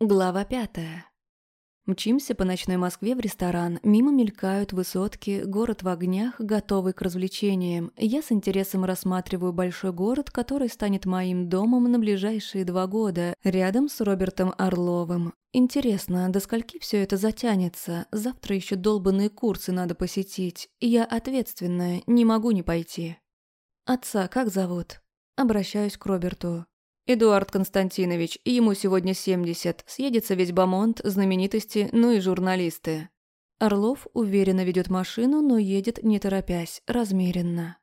Глава пятая. Мчимся по ночной Москве в ресторан, мимо мелькают высотки, город в огнях, готовый к развлечениям. Я с интересом рассматриваю большой город, который станет моим домом на ближайшие два года, рядом с Робертом Орловым. Интересно, до скольки все это затянется? Завтра еще долбанные курсы надо посетить. Я ответственная, не могу не пойти. Отца как зовут? Обращаюсь к Роберту. Эдуард Константинович, ему сегодня 70, съедется весь бомонд, знаменитости, ну и журналисты. Орлов уверенно ведет машину, но едет не торопясь, размеренно.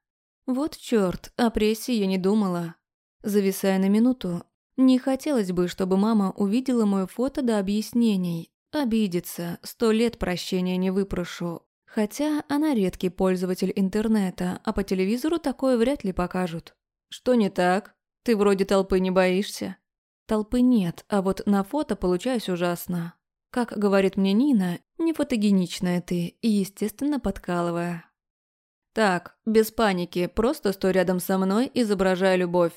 Вот чёрт, о прессе я не думала. Зависая на минуту, не хотелось бы, чтобы мама увидела моё фото до объяснений. Обидится, сто лет прощения не выпрошу. Хотя она редкий пользователь интернета, а по телевизору такое вряд ли покажут. Что не так? Ты вроде толпы не боишься?» Толпы нет, а вот на фото получаюсь ужасно. Как говорит мне Нина, не фотогеничная ты естественно, подкалывая. «Так, без паники, просто стой рядом со мной, изображая любовь».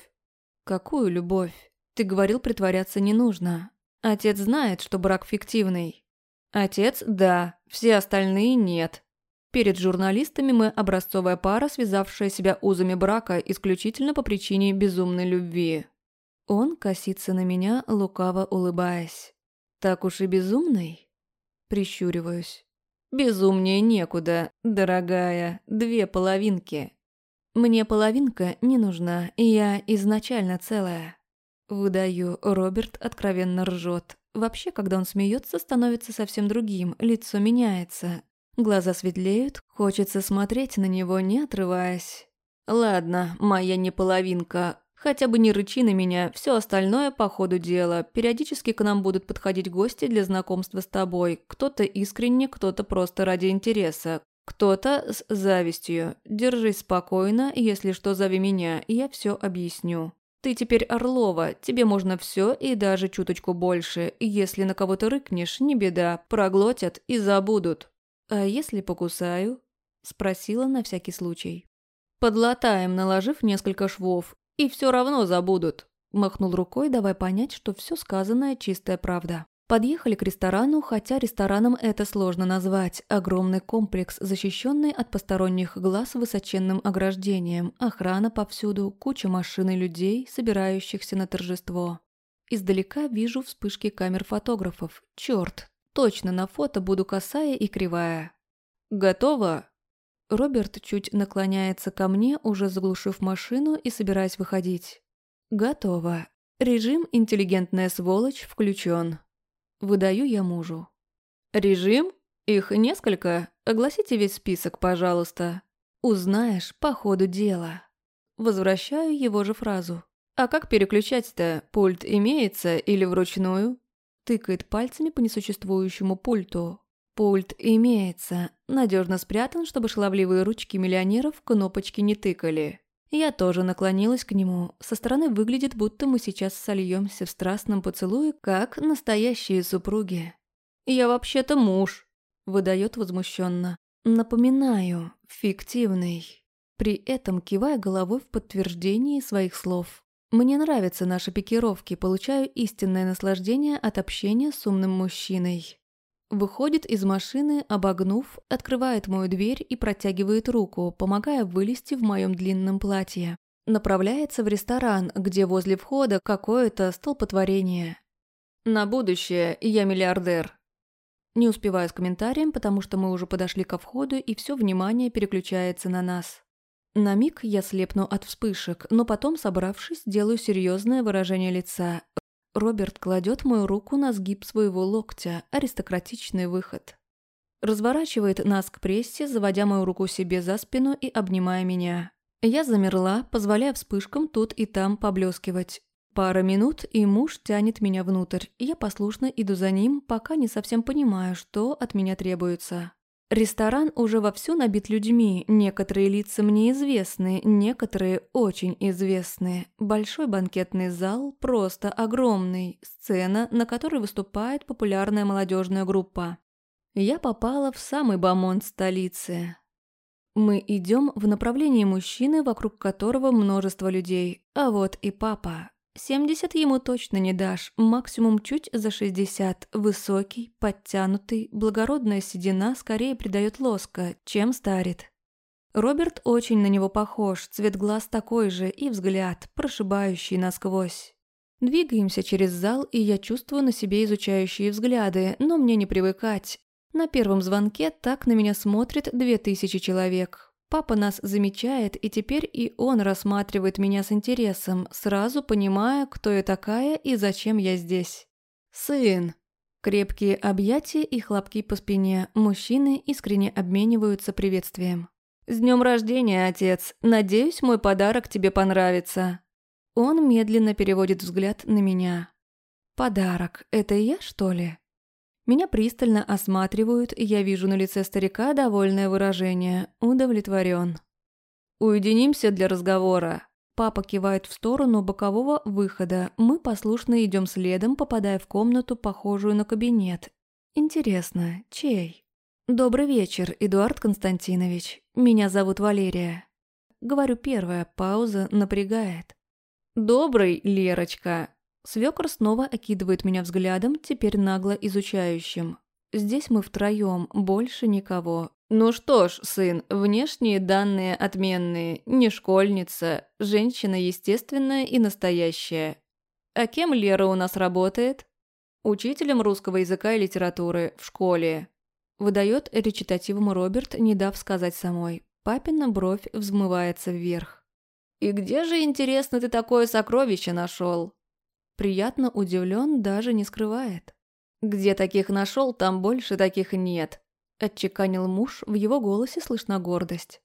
«Какую любовь? Ты говорил, притворяться не нужно. Отец знает, что брак фиктивный». «Отец – да, все остальные – нет. Перед журналистами мы образцовая пара, связавшая себя узами брака исключительно по причине безумной любви. Он косится на меня, лукаво улыбаясь. «Так уж и безумный?» Прищуриваюсь. «Безумнее некуда, дорогая, две половинки. Мне половинка не нужна, я изначально целая». Выдаю, Роберт откровенно ржет. Вообще, когда он смеется, становится совсем другим, лицо меняется, Глаза светлеют, хочется смотреть на него, не отрываясь. «Ладно, моя не половинка. Хотя бы не рычи на меня, все остальное по ходу дела. Периодически к нам будут подходить гости для знакомства с тобой. Кто-то искренне, кто-то просто ради интереса. Кто-то с завистью. Держись спокойно, если что, зови меня, я все объясню. Ты теперь Орлова, тебе можно все и даже чуточку больше. Если на кого-то рыкнешь, не беда, проглотят и забудут. «А если покусаю?» – спросила на всякий случай. «Подлатаем, наложив несколько швов, и все равно забудут», – махнул рукой, давай понять, что все сказанное – чистая правда. Подъехали к ресторану, хотя рестораном это сложно назвать. Огромный комплекс, защищенный от посторонних глаз высоченным ограждением, охрана повсюду, куча машин и людей, собирающихся на торжество. Издалека вижу вспышки камер фотографов. Черт, Точно на фото буду косая и кривая. Готово? Роберт чуть наклоняется ко мне, уже заглушив машину и собираясь выходить. Готово. Режим «Интеллигентная сволочь» включен. Выдаю я мужу. Режим? Их несколько? Огласите весь список, пожалуйста. Узнаешь по ходу дела. Возвращаю его же фразу. А как переключать-то? Пульт имеется или вручную? Тыкает пальцами по несуществующему пульту. Пульт имеется, надежно спрятан, чтобы шаловливые ручки миллионеров кнопочки не тыкали. Я тоже наклонилась к нему. Со стороны выглядит, будто мы сейчас сольемся в страстном поцелуе, как настоящие супруги. «Я вообще-то муж», — выдает возмущенно. «Напоминаю, фиктивный». При этом кивая головой в подтверждении своих слов. Мне нравятся наши пикировки, получаю истинное наслаждение от общения с умным мужчиной. Выходит из машины, обогнув, открывает мою дверь и протягивает руку, помогая вылезти в моем длинном платье. Направляется в ресторан, где возле входа какое-то столпотворение. На будущее я миллиардер. Не успеваю с комментарием, потому что мы уже подошли ко входу и все внимание переключается на нас. На миг я слепну от вспышек, но потом, собравшись, делаю серьезное выражение лица. Роберт кладет мою руку на сгиб своего локтя, аристократичный выход. Разворачивает нас к прессе, заводя мою руку себе за спину и обнимая меня. Я замерла, позволяя вспышкам тут и там поблескивать. Пара минут, и муж тянет меня внутрь. Я послушно иду за ним, пока не совсем понимаю, что от меня требуется. Ресторан уже вовсю набит людьми, некоторые лица мне известны, некоторые очень известны. Большой банкетный зал просто огромный, сцена, на которой выступает популярная молодежная группа. Я попала в самый бомонд столицы. Мы идем в направлении мужчины, вокруг которого множество людей, а вот и папа. 70 ему точно не дашь, максимум чуть за 60. Высокий, подтянутый, благородная седина скорее придает лоска, чем старит. Роберт очень на него похож, цвет глаз такой же и взгляд, прошибающий насквозь. Двигаемся через зал, и я чувствую на себе изучающие взгляды, но мне не привыкать. На первом звонке так на меня смотрит две тысячи человек. Папа нас замечает, и теперь и он рассматривает меня с интересом, сразу понимая, кто я такая и зачем я здесь. «Сын!» Крепкие объятия и хлопки по спине. Мужчины искренне обмениваются приветствием. «С днем рождения, отец! Надеюсь, мой подарок тебе понравится!» Он медленно переводит взгляд на меня. «Подарок. Это я, что ли?» Меня пристально осматривают, и я вижу на лице старика довольное выражение. Удовлетворен. «Уединимся для разговора». Папа кивает в сторону бокового выхода. Мы послушно идем следом, попадая в комнату, похожую на кабинет. Интересно, чей? «Добрый вечер, Эдуард Константинович. Меня зовут Валерия». Говорю первая, пауза напрягает. «Добрый, Лерочка!» Свекор снова окидывает меня взглядом, теперь нагло изучающим. Здесь мы втроем, больше никого. «Ну что ж, сын, внешние данные отменные, не школьница, женщина естественная и настоящая. А кем Лера у нас работает?» «Учителем русского языка и литературы в школе». Выдает речитативом Роберт, не дав сказать самой. Папина бровь взмывается вверх. «И где же, интересно, ты такое сокровище нашел?» Приятно удивлен, даже не скрывает. «Где таких нашел, там больше таких нет», – отчеканил муж, в его голосе слышна гордость.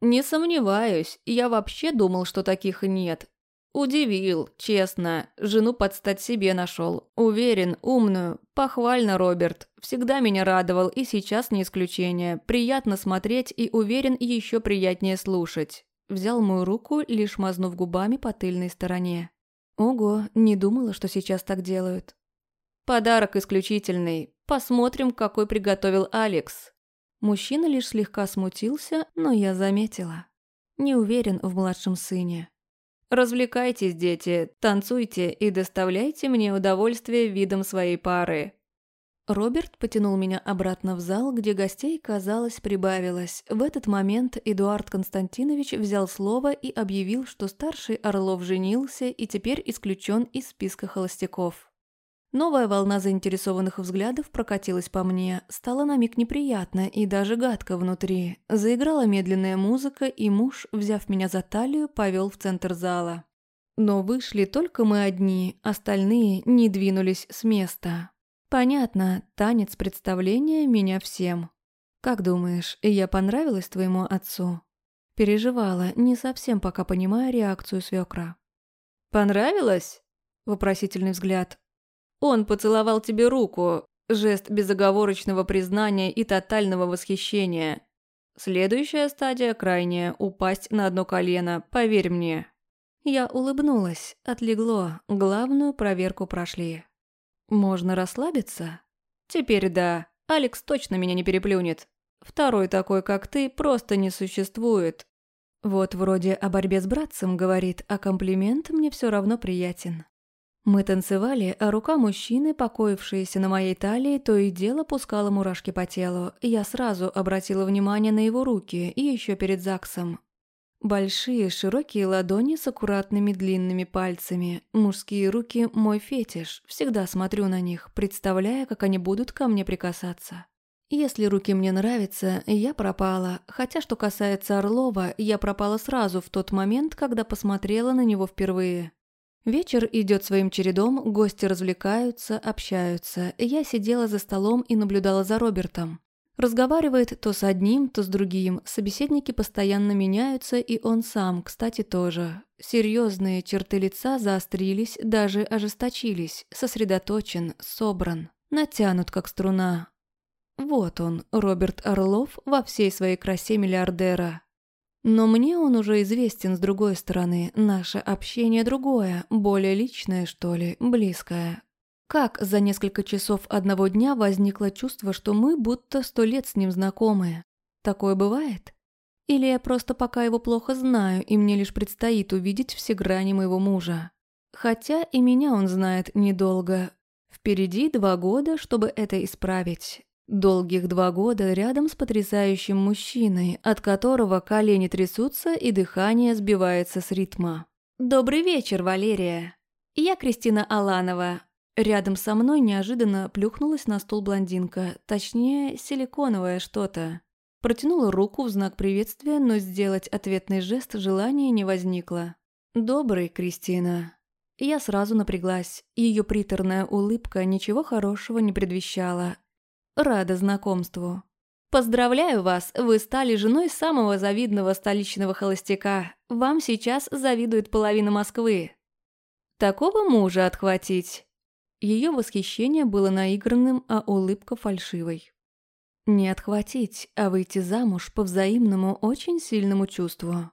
«Не сомневаюсь, я вообще думал, что таких нет. Удивил, честно, жену подстать себе нашел. Уверен, умную, похвально, Роберт. Всегда меня радовал, и сейчас не исключение. Приятно смотреть и, уверен, еще приятнее слушать. Взял мою руку, лишь мазнув губами по тыльной стороне. Ого, не думала, что сейчас так делают. «Подарок исключительный. Посмотрим, какой приготовил Алекс». Мужчина лишь слегка смутился, но я заметила. Не уверен в младшем сыне. «Развлекайтесь, дети, танцуйте и доставляйте мне удовольствие видом своей пары. Роберт потянул меня обратно в зал, где гостей, казалось, прибавилось. В этот момент Эдуард Константинович взял слово и объявил, что старший Орлов женился и теперь исключен из списка холостяков. Новая волна заинтересованных взглядов прокатилась по мне, стало на миг неприятно и даже гадко внутри. Заиграла медленная музыка, и муж, взяв меня за талию, повел в центр зала. Но вышли только мы одни, остальные не двинулись с места. Понятно, танец представления меня всем. Как думаешь, я понравилась твоему отцу? Переживала, не совсем пока понимая реакцию свекра. Понравилось? Вопросительный взгляд. Он поцеловал тебе руку, жест безоговорочного признания и тотального восхищения. Следующая стадия крайняя – упасть на одно колено, поверь мне. Я улыбнулась, отлегло, главную проверку прошли. Можно расслабиться? Теперь да, Алекс точно меня не переплюнет. Второй такой, как ты, просто не существует. Вот вроде о борьбе с братцем говорит, а комплимент мне все равно приятен. Мы танцевали, а рука мужчины, покоившаяся на моей талии, то и дело пускала мурашки по телу. Я сразу обратила внимание на его руки, и еще перед ЗАГСом. Большие широкие ладони с аккуратными длинными пальцами. Мужские руки – мой фетиш. Всегда смотрю на них, представляя, как они будут ко мне прикасаться. Если руки мне нравятся, я пропала. Хотя, что касается Орлова, я пропала сразу в тот момент, когда посмотрела на него впервые. Вечер идет своим чередом, гости развлекаются, общаются. Я сидела за столом и наблюдала за Робертом. Разговаривает то с одним, то с другим, собеседники постоянно меняются, и он сам, кстати, тоже. Серьезные черты лица заострились, даже ожесточились, сосредоточен, собран, натянут как струна. Вот он, Роберт Орлов, во всей своей красе миллиардера. Но мне он уже известен с другой стороны, наше общение другое, более личное, что ли, близкое, как за несколько часов одного дня возникло чувство, что мы будто сто лет с ним знакомы? Такое бывает? Или я просто пока его плохо знаю, и мне лишь предстоит увидеть все грани моего мужа? Хотя и меня он знает недолго. Впереди два года, чтобы это исправить. Долгих два года рядом с потрясающим мужчиной, от которого колени трясутся и дыхание сбивается с ритма. «Добрый вечер, Валерия. Я Кристина Аланова. Рядом со мной неожиданно плюхнулась на стул блондинка, точнее, силиконовое что-то. Протянула руку в знак приветствия, но сделать ответный жест желания не возникло. «Добрый, Кристина». Я сразу напряглась. Ее приторная улыбка ничего хорошего не предвещала. Рада знакомству. «Поздравляю вас, вы стали женой самого завидного столичного холостяка. Вам сейчас завидует половина Москвы. Такого мужа отхватить ее восхищение было наигранным, а улыбка фальшивой. Не отхватить, а выйти замуж по взаимному очень сильному чувству.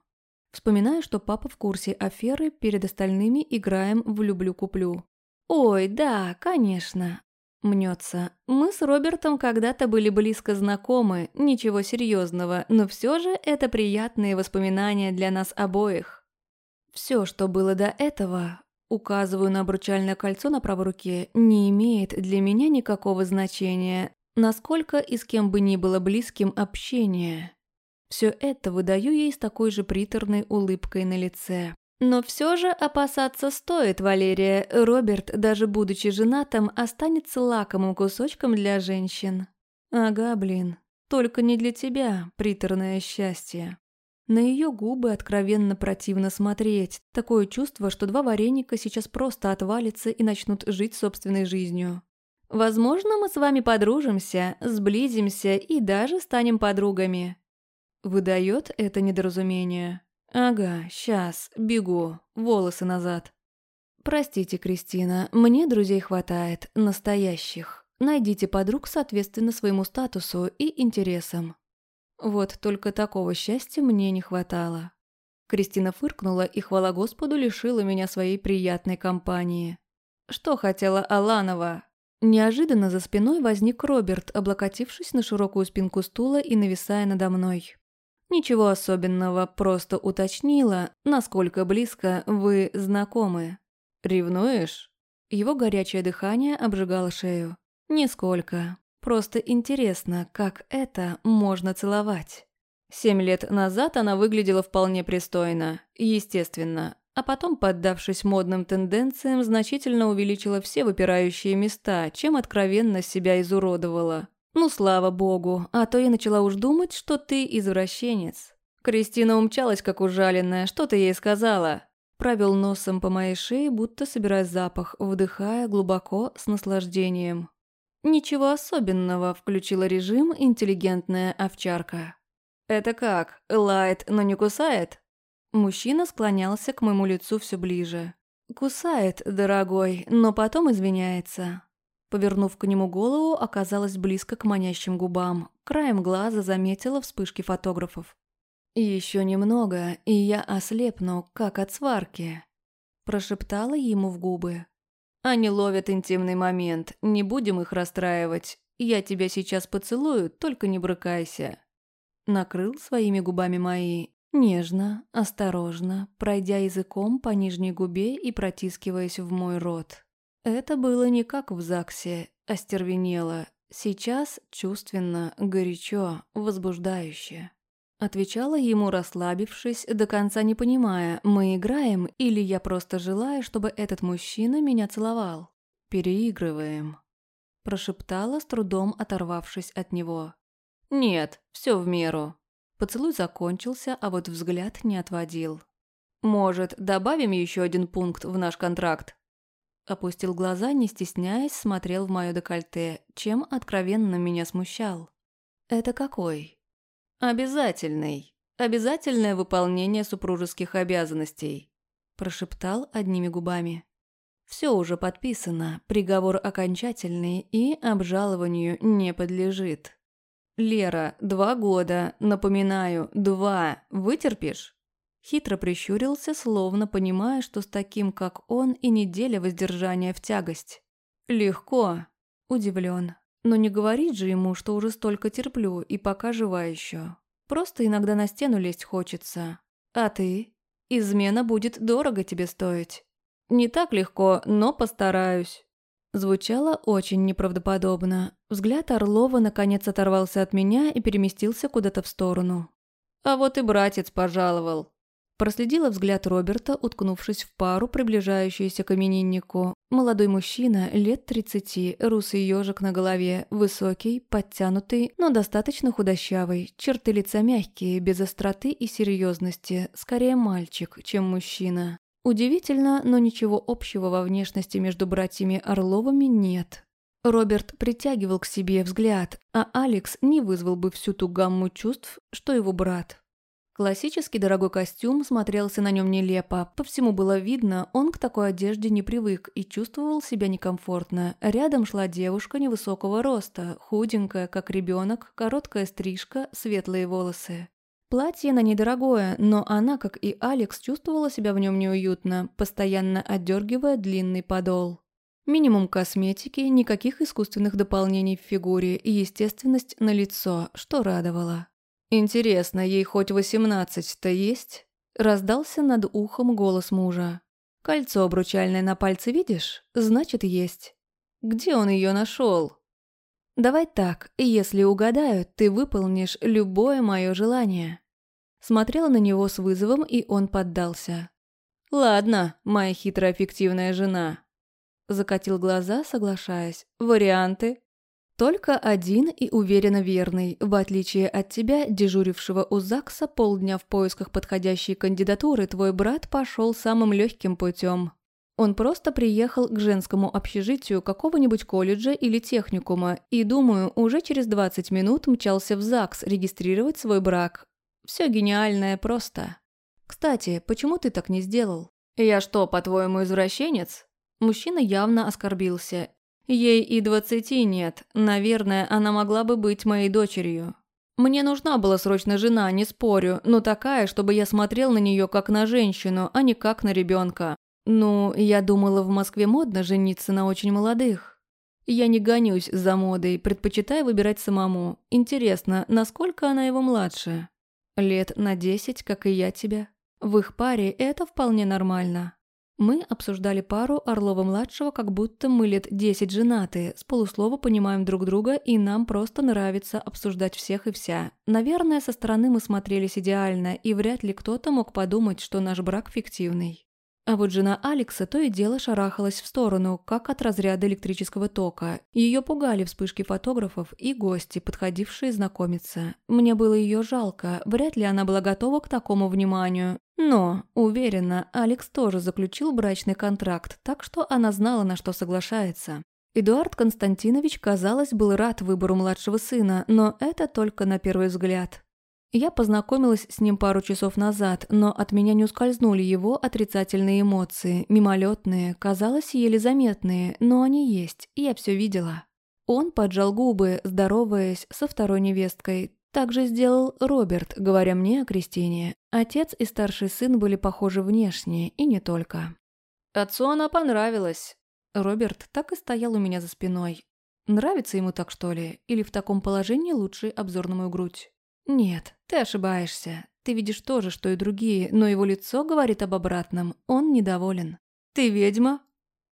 Вспоминаю, что папа в курсе аферы, перед остальными играем в «люблю-куплю». «Ой, да, конечно». Мнется. Мы с Робертом когда-то были близко знакомы, ничего серьезного, но все же это приятные воспоминания для нас обоих. Все, что было до этого, Указываю на обручальное кольцо на правой руке, не имеет для меня никакого значения, насколько и с кем бы ни было близким общение. Все это выдаю ей с такой же приторной улыбкой на лице. Но все же опасаться стоит, Валерия. Роберт, даже будучи женатым, останется лакомым кусочком для женщин. Ага, блин. Только не для тебя, приторное счастье. На ее губы откровенно противно смотреть. Такое чувство, что два вареника сейчас просто отвалятся и начнут жить собственной жизнью. Возможно, мы с вами подружимся, сблизимся и даже станем подругами. Выдает это недоразумение. Ага, сейчас, бегу, волосы назад. Простите, Кристина, мне друзей хватает, настоящих. Найдите подруг соответственно своему статусу и интересам. Вот только такого счастья мне не хватало. Кристина фыркнула и, хвала Господу, лишила меня своей приятной компании. Что хотела Аланова? Неожиданно за спиной возник Роберт, облокотившись на широкую спинку стула и нависая надо мной. Ничего особенного, просто уточнила, насколько близко вы знакомы. «Ревнуешь?» Его горячее дыхание обжигало шею. «Нисколько. Просто интересно, как это можно целовать. Семь лет назад она выглядела вполне пристойно, естественно, а потом, поддавшись модным тенденциям, значительно увеличила все выпирающие места, чем откровенно себя изуродовала. Ну, слава богу, а то я начала уж думать, что ты извращенец. Кристина умчалась, как ужаленная, что ты ей сказала? Провел носом по моей шее, будто собирая запах, вдыхая глубоко с наслаждением. «Ничего особенного», — включила режим интеллигентная овчарка. «Это как? Лает, но не кусает?» Мужчина склонялся к моему лицу все ближе. «Кусает, дорогой, но потом извиняется». Повернув к нему голову, оказалась близко к манящим губам. Краем глаза заметила вспышки фотографов. «Еще немного, и я ослепну, как от сварки», – прошептала ему в губы. Они ловят интимный момент, не будем их расстраивать. Я тебя сейчас поцелую, только не брыкайся. Накрыл своими губами мои, нежно, осторожно, пройдя языком по нижней губе и протискиваясь в мой рот. Это было не как в ЗАГСе, остервенело. Сейчас чувственно, горячо, возбуждающе. Отвечала ему, расслабившись, до конца не понимая, мы играем или я просто желаю, чтобы этот мужчина меня целовал. Переигрываем. Прошептала, с трудом оторвавшись от него. «Нет, все в меру». Поцелуй закончился, а вот взгляд не отводил. «Может, добавим еще один пункт в наш контракт?» Опустил глаза, не стесняясь, смотрел в мое декольте, чем откровенно меня смущал. «Это какой?» «Обязательный. Обязательное выполнение супружеских обязанностей», – прошептал одними губами. «Все уже подписано, приговор окончательный и обжалованию не подлежит». «Лера, два года, напоминаю, два, вытерпишь?» Хитро прищурился, словно понимая, что с таким, как он, и неделя воздержания в тягость. «Легко», – удивлен. Но не говорить же ему, что уже столько терплю и пока жива еще. Просто иногда на стену лезть хочется. А ты? Измена будет дорого тебе стоить. Не так легко, но постараюсь». Звучало очень неправдоподобно. Взгляд Орлова наконец оторвался от меня и переместился куда-то в сторону. «А вот и братец пожаловал». Проследила взгляд Роберта, уткнувшись в пару, приближающуюся к имениннику. Молодой мужчина, лет тридцати, русый ежик на голове, высокий, подтянутый, но достаточно худощавый, черты лица мягкие, без остроты и серьезности, скорее мальчик, чем мужчина. Удивительно, но ничего общего во внешности между братьями Орловыми нет. Роберт притягивал к себе взгляд, а Алекс не вызвал бы всю ту гамму чувств, что его брат. Классический дорогой костюм смотрелся на нем нелепо. По всему было видно, он к такой одежде не привык и чувствовал себя некомфортно. Рядом шла девушка невысокого роста, худенькая, как ребенок, короткая стрижка, светлые волосы. Платье на недорогое, но она, как и Алекс, чувствовала себя в нем неуютно, постоянно отдергивая длинный подол. Минимум косметики, никаких искусственных дополнений в фигуре и естественность на лицо, что радовало. «Интересно, ей хоть восемнадцать-то есть?» Раздался над ухом голос мужа. «Кольцо обручальное на пальце видишь? Значит, есть. Где он ее нашел? «Давай так, если угадаю, ты выполнишь любое мое желание». Смотрела на него с вызовом, и он поддался. «Ладно, моя хитрая фиктивная жена». Закатил глаза, соглашаясь. «Варианты?» Только один и уверенно верный, в отличие от тебя, дежурившего у ЗАГСа полдня в поисках подходящей кандидатуры, твой брат пошел самым легким путем. Он просто приехал к женскому общежитию какого-нибудь колледжа или техникума и, думаю, уже через 20 минут мчался в ЗАГС регистрировать свой брак. Все гениальное просто. Кстати, почему ты так не сделал? Я что, по-твоему, извращенец? Мужчина явно оскорбился Ей и двадцати нет. Наверное, она могла бы быть моей дочерью. Мне нужна была срочно жена, не спорю, но такая, чтобы я смотрел на нее как на женщину, а не как на ребенка. Ну, я думала, в Москве модно жениться на очень молодых. Я не гонюсь за модой, предпочитаю выбирать самому. Интересно, насколько она его младше? Лет на десять, как и я тебя. В их паре это вполне нормально. Мы обсуждали пару Орлова-младшего, как будто мы лет десять женаты, с полуслова понимаем друг друга, и нам просто нравится обсуждать всех и вся. Наверное, со стороны мы смотрелись идеально, и вряд ли кто-то мог подумать, что наш брак фиктивный. А вот жена Алекса то и дело шарахалась в сторону, как от разряда электрического тока. Ее пугали вспышки фотографов и гости, подходившие знакомиться. Мне было ее жалко, вряд ли она была готова к такому вниманию. Но, уверена, Алекс тоже заключил брачный контракт, так что она знала, на что соглашается. Эдуард Константинович, казалось, был рад выбору младшего сына, но это только на первый взгляд. Я познакомилась с ним пару часов назад, но от меня не ускользнули его отрицательные эмоции, мимолетные, казалось, еле заметные, но они есть, я все видела. Он поджал губы, здороваясь со второй невесткой. Так же сделал Роберт, говоря мне о Кристине. Отец и старший сын были похожи внешне, и не только. Отцу она понравилась. Роберт так и стоял у меня за спиной. Нравится ему так, что ли? Или в таком положении лучше обзор на мою грудь? «Нет, ты ошибаешься. Ты видишь то же, что и другие, но его лицо говорит об обратном. Он недоволен». «Ты ведьма?»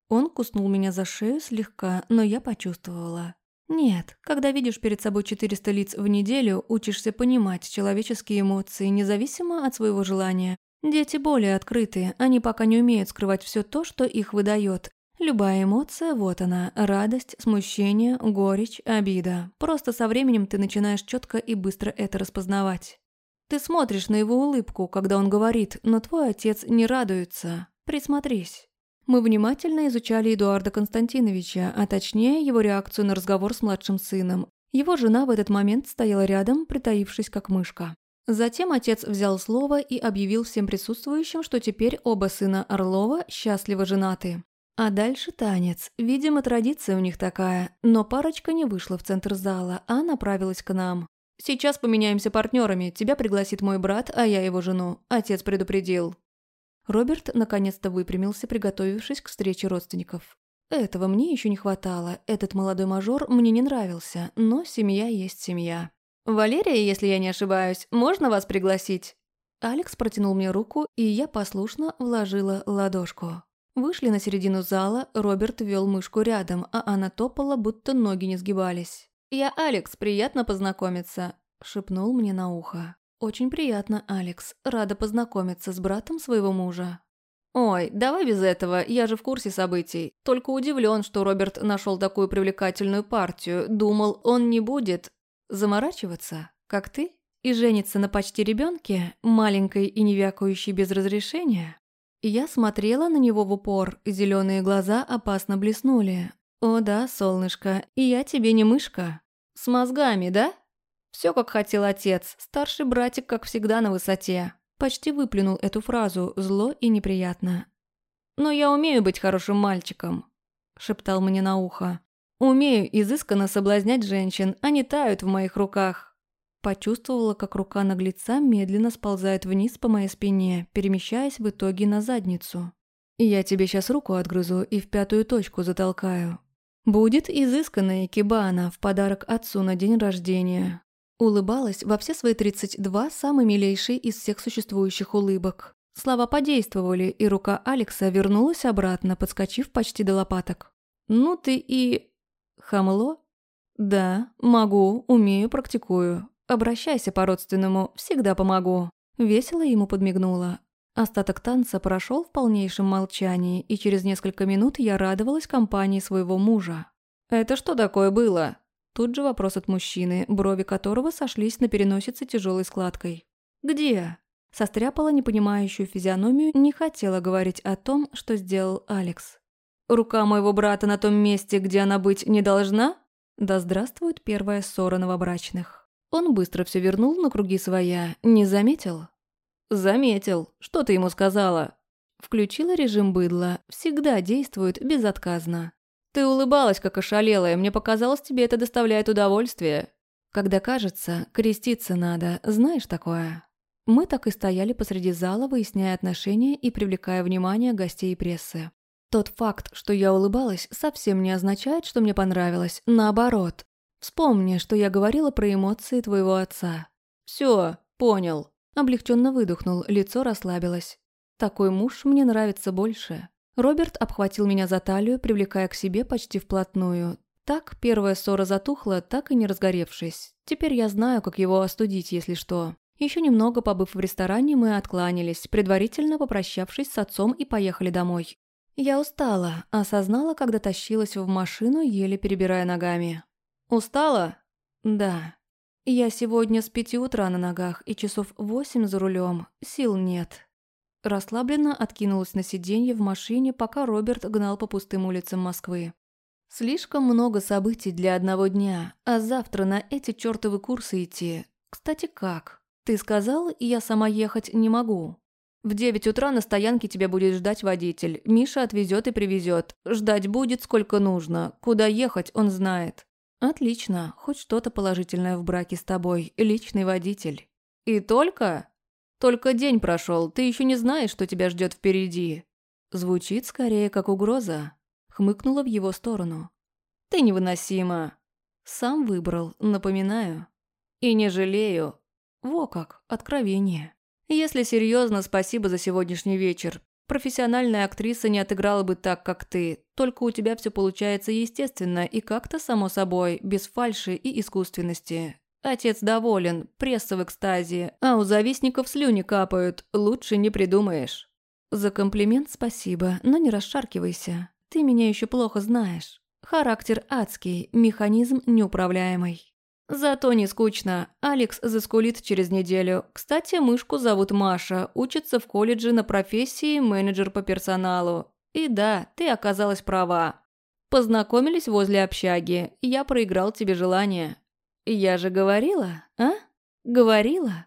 Он куснул меня за шею слегка, но я почувствовала. Нет, когда видишь перед собой 400 лиц в неделю, учишься понимать человеческие эмоции, независимо от своего желания. Дети более открытые, они пока не умеют скрывать все то, что их выдает, Любая эмоция, вот она, радость, смущение, горечь, обида. Просто со временем ты начинаешь четко и быстро это распознавать. Ты смотришь на его улыбку, когда он говорит, но твой отец не радуется. Присмотрись. Мы внимательно изучали Эдуарда Константиновича, а точнее его реакцию на разговор с младшим сыном. Его жена в этот момент стояла рядом, притаившись как мышка. Затем отец взял слово и объявил всем присутствующим, что теперь оба сына Орлова счастливо женаты. А дальше танец. Видимо, традиция у них такая. Но парочка не вышла в центр зала, а направилась к нам. «Сейчас поменяемся партнерами. Тебя пригласит мой брат, а я его жену. Отец предупредил». Роберт наконец-то выпрямился, приготовившись к встрече родственников. Этого мне еще не хватало. Этот молодой мажор мне не нравился, но семья есть семья. «Валерия, если я не ошибаюсь, можно вас пригласить?» Алекс протянул мне руку, и я послушно вложила ладошку. Вышли на середину зала, Роберт вел мышку рядом, а она топала, будто ноги не сгибались. «Я Алекс, приятно познакомиться», – шепнул мне на ухо. «Очень приятно, Алекс. Рада познакомиться с братом своего мужа». «Ой, давай без этого, я же в курсе событий. Только удивлен, что Роберт нашел такую привлекательную партию. Думал, он не будет заморачиваться, как ты, и жениться на почти ребенке, маленькой и не вякающей без разрешения?» Я смотрела на него в упор, зеленые глаза опасно блеснули. «О да, солнышко, и я тебе не мышка. С мозгами, да?» Все как хотел отец, старший братик, как всегда, на высоте. Почти выплюнул эту фразу, зло и неприятно. «Но я умею быть хорошим мальчиком», – шептал мне на ухо. «Умею изысканно соблазнять женщин, они тают в моих руках». Почувствовала, как рука наглеца медленно сползает вниз по моей спине, перемещаясь в итоге на задницу. «Я тебе сейчас руку отгрызу и в пятую точку затолкаю. Будет изысканная кибана в подарок отцу на день рождения». Улыбалась во все свои 32 самый милейший из всех существующих улыбок. Слова подействовали, и рука Алекса вернулась обратно, подскочив почти до лопаток. «Ну ты и...» «Хамло?» «Да, могу, умею, практикую. Обращайся по-родственному, всегда помогу». Весело ему подмигнула. Остаток танца прошел в полнейшем молчании, и через несколько минут я радовалась компании своего мужа. «Это что такое было?» Тут же вопрос от мужчины, брови которого сошлись на переносице тяжелой складкой. «Где?» Состряпала непонимающую физиономию, не хотела говорить о том, что сделал Алекс. «Рука моего брата на том месте, где она быть не должна?» Да здравствует первая ссора новобрачных. Он быстро все вернул на круги своя. Не заметил? Заметил. Что ты ему сказала? Включила режим быдла. Всегда действует безотказно. Ты улыбалась, как ошалелая. Мне показалось, тебе это доставляет удовольствие. Когда кажется, креститься надо. Знаешь такое? Мы так и стояли посреди зала, выясняя отношения и привлекая внимание гостей и прессы. Тот факт, что я улыбалась, совсем не означает, что мне понравилось. Наоборот, Вспомни, что я говорила про эмоции твоего отца. Все, понял. Облегченно выдохнул, лицо расслабилось. Такой муж мне нравится больше. Роберт обхватил меня за талию, привлекая к себе почти вплотную. Так первая ссора затухла, так и не разгоревшись. Теперь я знаю, как его остудить, если что. Еще немного побыв в ресторане, мы откланялись, предварительно попрощавшись с отцом и поехали домой. Я устала, осознала, когда тащилась в машину, еле перебирая ногами. «Устала?» «Да. Я сегодня с пяти утра на ногах и часов восемь за рулем. Сил нет». Расслабленно откинулась на сиденье в машине, пока Роберт гнал по пустым улицам Москвы. Слишком много событий для одного дня, а завтра на эти чертовы курсы идти. Кстати, как? Ты сказал, я сама ехать не могу. В девять утра на стоянке тебя будет ждать водитель. Миша отвезет и привезет. Ждать будет сколько нужно. Куда ехать, он знает. «Отлично, хоть что-то положительное в браке с тобой, личный водитель». «И только?» «Только день прошел, ты еще не знаешь, что тебя ждет впереди». Звучит скорее как угроза. Хмыкнула в его сторону. «Ты невыносима». Сам выбрал, напоминаю. «И не жалею». Во как, откровение. Если серьезно, спасибо за сегодняшний вечер. Профессиональная актриса не отыграла бы так, как ты, только у тебя все получается естественно и как-то само собой, без фальши и искусственности. Отец доволен, пресса в экстазе, а у завистников слюни капают, лучше не придумаешь. За комплимент спасибо, но не расшаркивайся. Ты меня еще плохо знаешь. Характер адский, механизм неуправляемый. Зато не скучно. Алекс заскулит через неделю. Кстати, мышку зовут Маша, учится в колледже на профессии менеджер по персоналу. И да, ты оказалась права. Познакомились возле общаги. Я проиграл тебе желание. Я же говорила, а? Говорила.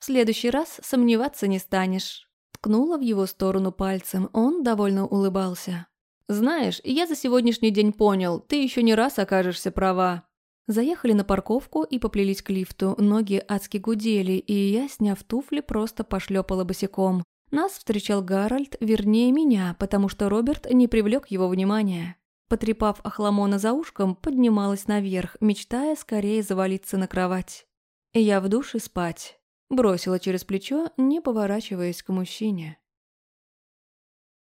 В следующий раз сомневаться не станешь. Ткнула в его сторону пальцем, он довольно улыбался. «Знаешь, я за сегодняшний день понял, ты еще не раз окажешься права. Заехали на парковку и поплелись к лифту, ноги адски гудели, и я, сняв туфли, просто пошлепала босиком. Нас встречал Гарольд, вернее меня, потому что Роберт не привлек его внимания. Потрепав Ахламона за ушком, поднималась наверх, мечтая скорее завалиться на кровать. Я в душе спать. Бросила через плечо, не поворачиваясь к мужчине.